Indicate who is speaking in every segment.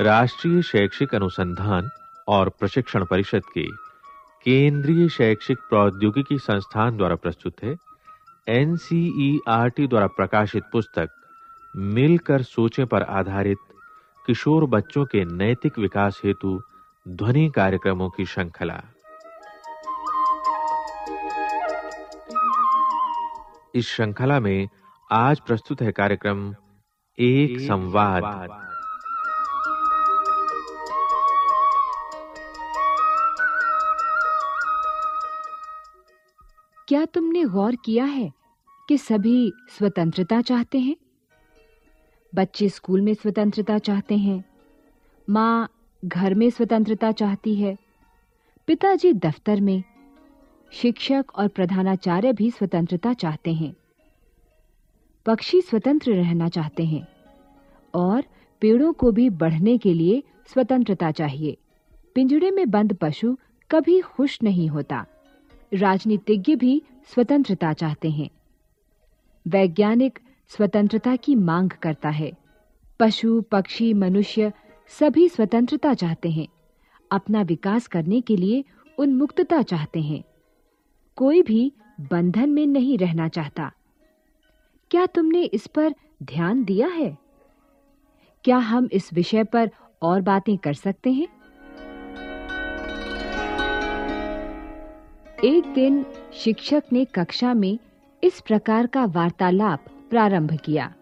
Speaker 1: राष्ट्रीय शैक्षिक अनुसंधान और प्रशिक्षण परिषद के केंद्रीय शैक्षिक प्रौद्योगिकी संस्थान द्वारा प्रस्तुत है एनसीईआरटी द्वारा प्रकाशित पुस्तक मिलकर सोचे पर आधारित किशोर बच्चों के नैतिक विकास हेतु ध्वनि कार्यक्रमों की श्रृंखला इस श्रृंखला में आज प्रस्तुत है कार्यक्रम एक संवाद
Speaker 2: क्या तुमने गौर किया है कि सभी स्वतंत्रता चाहते हैं बच्चे स्कूल में स्वतंत्रता चाहते हैं मां घर में स्वतंत्रता चाहती है पिताजी दफ्तर में शिक्षक और प्रधानाचार्य भी स्वतंत्रता चाहते हैं पक्षी स्वतंत्र रहना चाहते हैं और पेड़ों को भी बढ़ने के लिए स्वतंत्रता चाहिए पिंजड़े में बंद पशु कभी खुश नहीं होता राजनीतिज्ञ भी स्वतंत्रता चाहते हैं वैज्ञानिक स्वतंत्रता की मांग करता है पशु पक्षी मनुष्य सभी स्वतंत्रता चाहते हैं अपना विकास करने के लिए उन्मुक्तता चाहते हैं कोई भी बंधन में नहीं रहना चाहता क्या तुमने इस पर ध्यान दिया है क्या हम इस विषय पर और बातें कर सकते हैं एक दिन शिक्षक ने कक्षा में इस प्रकार का वार्तालाप प्रारंभ किया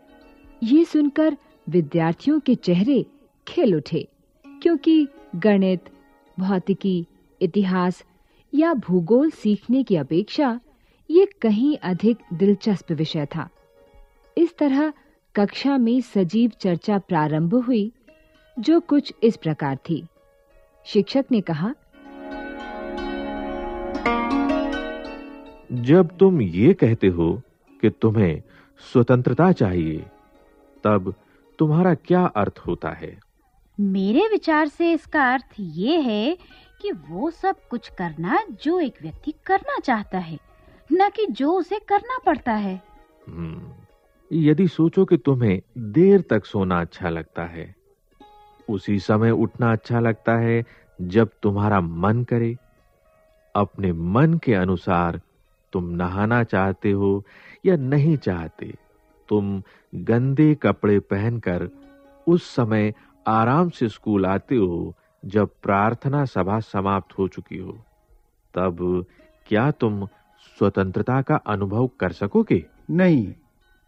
Speaker 2: ये सुनकर विद्यार्थियों के चेहरे खिल उठे क्योंकि गणित भौतिकी इतिहास या भूगोल सीखने की अपेक्षा ये कहीं अधिक दिलचस्प विषय था इस तरह कक्षा में सजीव चर्चा प्रारंभ हुई जो कुछ इस प्रकार थी शिक्षक ने कहा
Speaker 1: जब तुम ये कहते हो कि तुम्हें स्वतंत्रता चाहिए तब तुम्हारा क्या अर्थ होता है
Speaker 2: मेरे विचार से इसका अर्थ ये है कि वो सब कुछ करना जो एक व्यक्ति करना चाहता है न कि जो उसे करना पड़ता है हम्म,
Speaker 1: यदि सोचो कि तुम्हें देर तक सोना अच्छा लगता है उसी समय उठना अच्छा लगता है जब तुम्हारा मन करे अपने मन के अनुसार तुम नहाना चाहते हो या नहीं चाहते तुम गंदे कपड़े पहनकर उस समय आराम से स्कूल आते हो जब प्रार्थना सभा समाप्त हो चुकी हो तब क्या तुम स्वतंत्रता का अनुभव कर सकोगे नहीं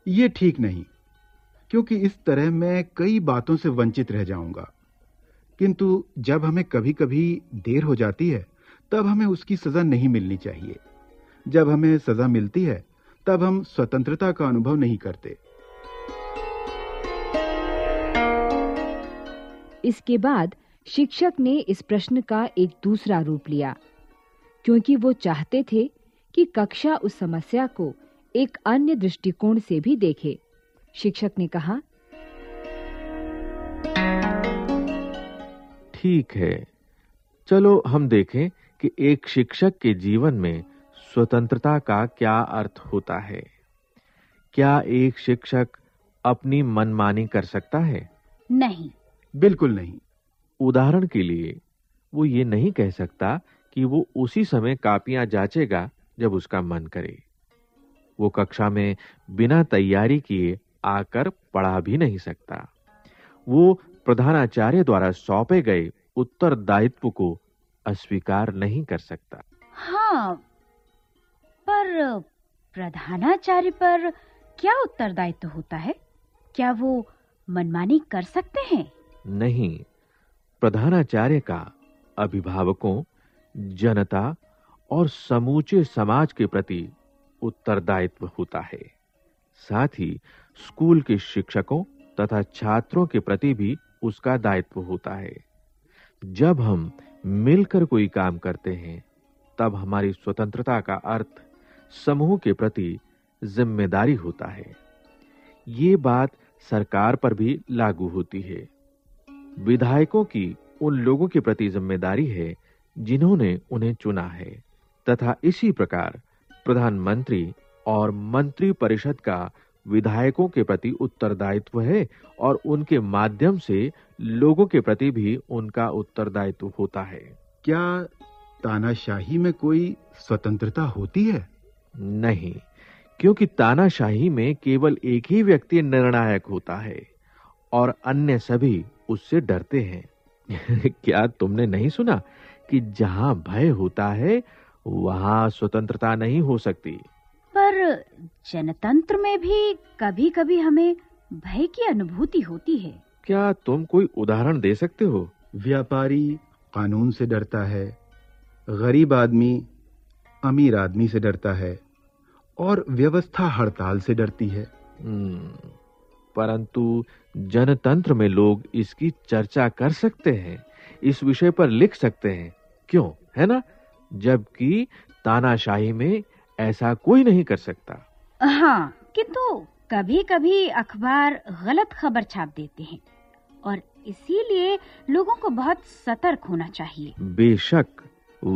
Speaker 1: यह ठीक नहीं क्योंकि इस तरह मैं कई बातों से वंचित रह जाऊंगा किंतु जब हमें कभी-कभी देर हो जाती है तब हमें उसकी सजा नहीं मिलनी चाहिए जब हमें सजा मिलती है तब हम स्वतंत्रता का अनुभव नहीं करते
Speaker 2: इसके बाद शिक्षक ने इस प्रश्न का एक दूसरा रूप लिया क्योंकि वो चाहते थे कि कक्षा उस समस्या को एक अन्य दृष्टिकोण से भी देखे शिक्षक ने कहा
Speaker 1: ठीक है चलो हम देखें कि एक शिक्षक के जीवन में स्वतंत्रता का क्या अर्थ होता है क्या एक शिक्षक अपनी मनमानी कर सकता है नहीं बिल्कुल नहीं उदाहरण के लिए वो ये नहीं कह सकता कि वो उसी समय कापियां जांचेगा जब उसका मन करे वो कक्षा में बिना तैयारी किए आकर पढ़ा भी नहीं सकता वो प्रधानाचार्य द्वारा सौंपे गए उत्तरदायित्व को अस्वीकार नहीं कर सकता
Speaker 2: हाँ पर प्रधानाचार्य पर क्या उत्तरदायित्व होता है क्या वो मनमानी कर सकते हैं
Speaker 1: नहीं प्रधानाचार्य का अभिभावकों जनता और समूचे समाज के प्रति उत्तरदायित्व होता है साथ ही स्कूल के शिक्षकों तथा छात्रों के प्रति भी उसका दायित्व होता है जब हम मिलकर कोई काम करते हैं तब हमारी स्वतंत्रता का अर्थ समूह के प्रति जिम्मेदारी होता है ये बात सरकार पर भी लागू होती है विधायकों की उन लोगों के प्रति जिम्मेदारी है जिन्होंने उन्हें चुना है तथा इसी प्रकार प्रधानमंत्री और मंत्री परिषद का विधायकों के प्रति उत्तरदायित्व है और उनके माध्यम से लोगों के प्रति भी उनका उत्तरदायित्व होता है क्या तानाशाही में कोई स्वतंत्रता होती है नहीं क्योंकि तानाशाही में केवल एक ही व्यक्ति निर्णायक होता है और अन्य सभी उससे डरते हैं क्या तुमने नहीं सुना कि जहां भय होता है वहां स्वतंत्रता नहीं हो सकती
Speaker 2: पर जनतंत्र में भी कभी-कभी हमें भय की अनुभूति होती है
Speaker 1: क्या तुम कोई उदाहरण दे सकते हो व्यापारी कानून से डरता है गरीब आदमी अमीर आदमी से डरता है और व्यवस्था हड़ताल से डरती है हम्म। परंतु जनतंत्र में लोग इसकी चर्चा कर सकते हैं इस विषय पर लिख सकते हैं क्यों है ना जबकि तानाशाही में ऐसा कोई नहीं कर सकता
Speaker 2: हाँ किंतु कभी-कभी अखबार गलत खबर छाप देते हैं और इसीलिए लोगों को बहुत सतर्क होना चाहिए
Speaker 1: बेशक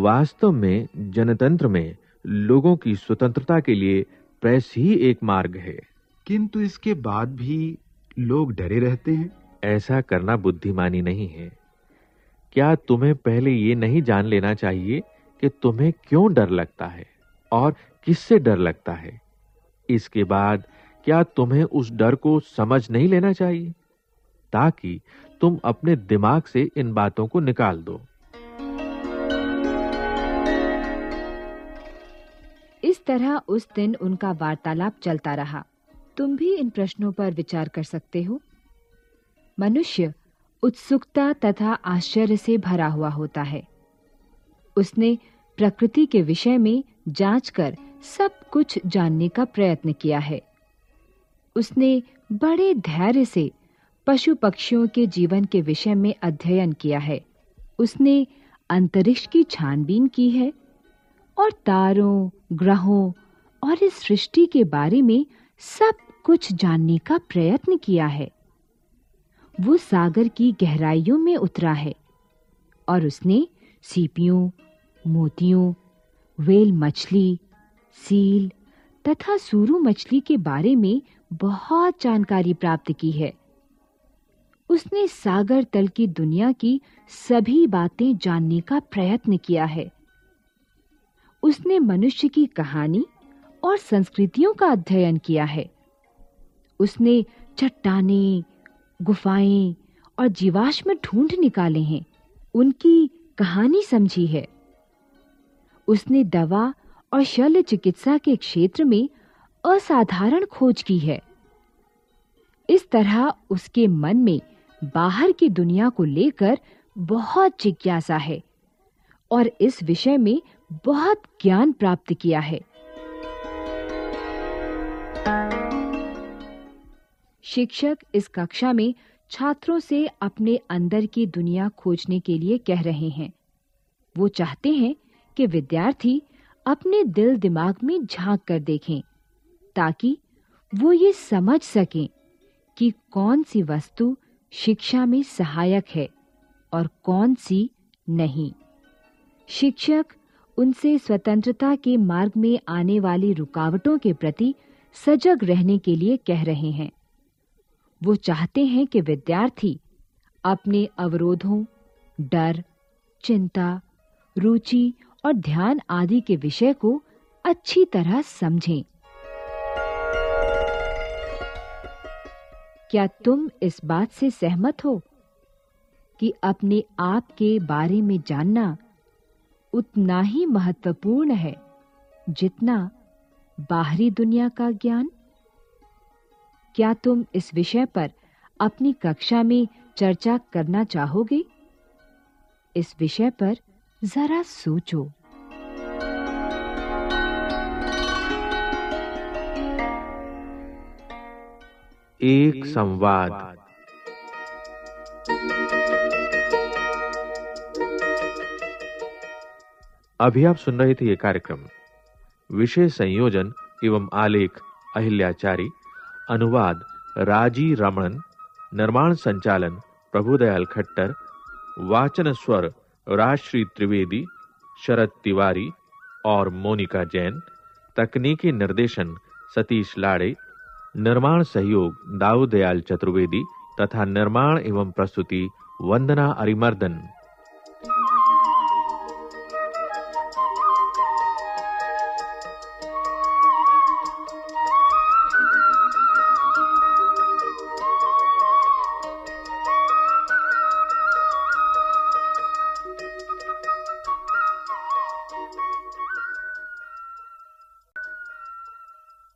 Speaker 1: वास्तव में जनतंत्र में लोगों की स्वतंत्रता के लिए प्रेस ही एक मार्ग है किंतु इसके बाद भी लोग डरे रहते हैं ऐसा करना बुद्धिमानी नहीं है क्या तुम्हें पहले यह नहीं जान लेना चाहिए कि तुम्हें क्यों डर लगता है और किससे डर लगता है इसके बाद क्या तुम्हें उस डर को समझ नहीं लेना चाहिए ताकि तुम अपने दिमाग से इन बातों को निकाल दो
Speaker 2: इस तरह उस दिन उनका वार्तालाप चलता रहा तुम भी इन प्रश्नों पर विचार कर सकते हो मनुष्य उत्सुकता तथा आश्चर्य से भरा हुआ होता है उसने प्रकृति के विषय में जांच कर सब कुछ जानने का प्रयत्न किया है उसने बड़े धैर्य से पशु पक्षियों के जीवन के विषय में अध्ययन किया है उसने अंतरिक्ष की छानबीन की है और तारों ग्रहों और इस सृष्टि के बारे में सब कुछ जानने का प्रयत्न किया है वो सागर की गहराइयों में उतरा है और उसने सीपियों मोतियों वेल मछली सील तथा सूरू मछली के बारे में बहुत जानकारी प्राप्त की है उसने सागर तल की दुनिया की सभी बातें जानने का प्रयत्न किया है उसने मनुष्य की कहानी और संस्कृतियों का अध्ययन किया है उसने चट्टाने गुफाएं और जीवाश्म ढूंढ निकाले हैं उनकी कहानी समझी है उसने दवा और शल्य चिकित्सा के क्षेत्र में असाधारण खोज की है इस तरह उसके मन में बाहर की दुनिया को लेकर बहुत जिज्ञासा है और इस विषय में बहुत ज्ञान प्राप्त किया है शिक्षक इस कक्षा में छात्रों से अपने अंदर की दुनिया खोजने के लिए कह रहे हैं वो चाहते हैं कि विद्यार्थी अपने दिल दिमाग में झांक कर देखें ताकि वो ये समझ सकें कि कौन सी वस्तु शिक्षा में सहायक है और कौन सी नहीं शिक्षक उनसे स्वतंत्रता के मार्ग में आने वाली रुकावटों के प्रति सजग रहने के लिए कह रहे हैं वो चाहते हैं कि विद्यार्थी अपने अवरोधों डर चिंता रुचि और ध्यान आदि के विषय को अच्छी तरह समझें क्या तुम इस बात से सहमत हो कि अपने आप के बारे में जानना उतना ही महत्वपूर्ण है जितना बाहरी दुनिया का ज्ञान क्या तुम इस विषय पर अपनी कक्षा में चर्चा करना चाहोगे इस विषय पर जरा सोचो
Speaker 1: एक संवाद अभी आप सुन रहे थे यह कार्यक्रम विषय संयोजन एवं आलेख अहिल्याचारी अनुवाद राजी रमन निर्माण संचालन प्रभुदयाल खट्टर वाचन स्वर राजश्री त्रिवेदी शरद तिवारी और मोनिका जैन तकनीकी निर्देशन सतीश लाड़े निर्माण सहयोग दाऊदयाल चतुर्वेदी तथा निर्माण एवं प्रस्तुति वंदना अरिमर्दन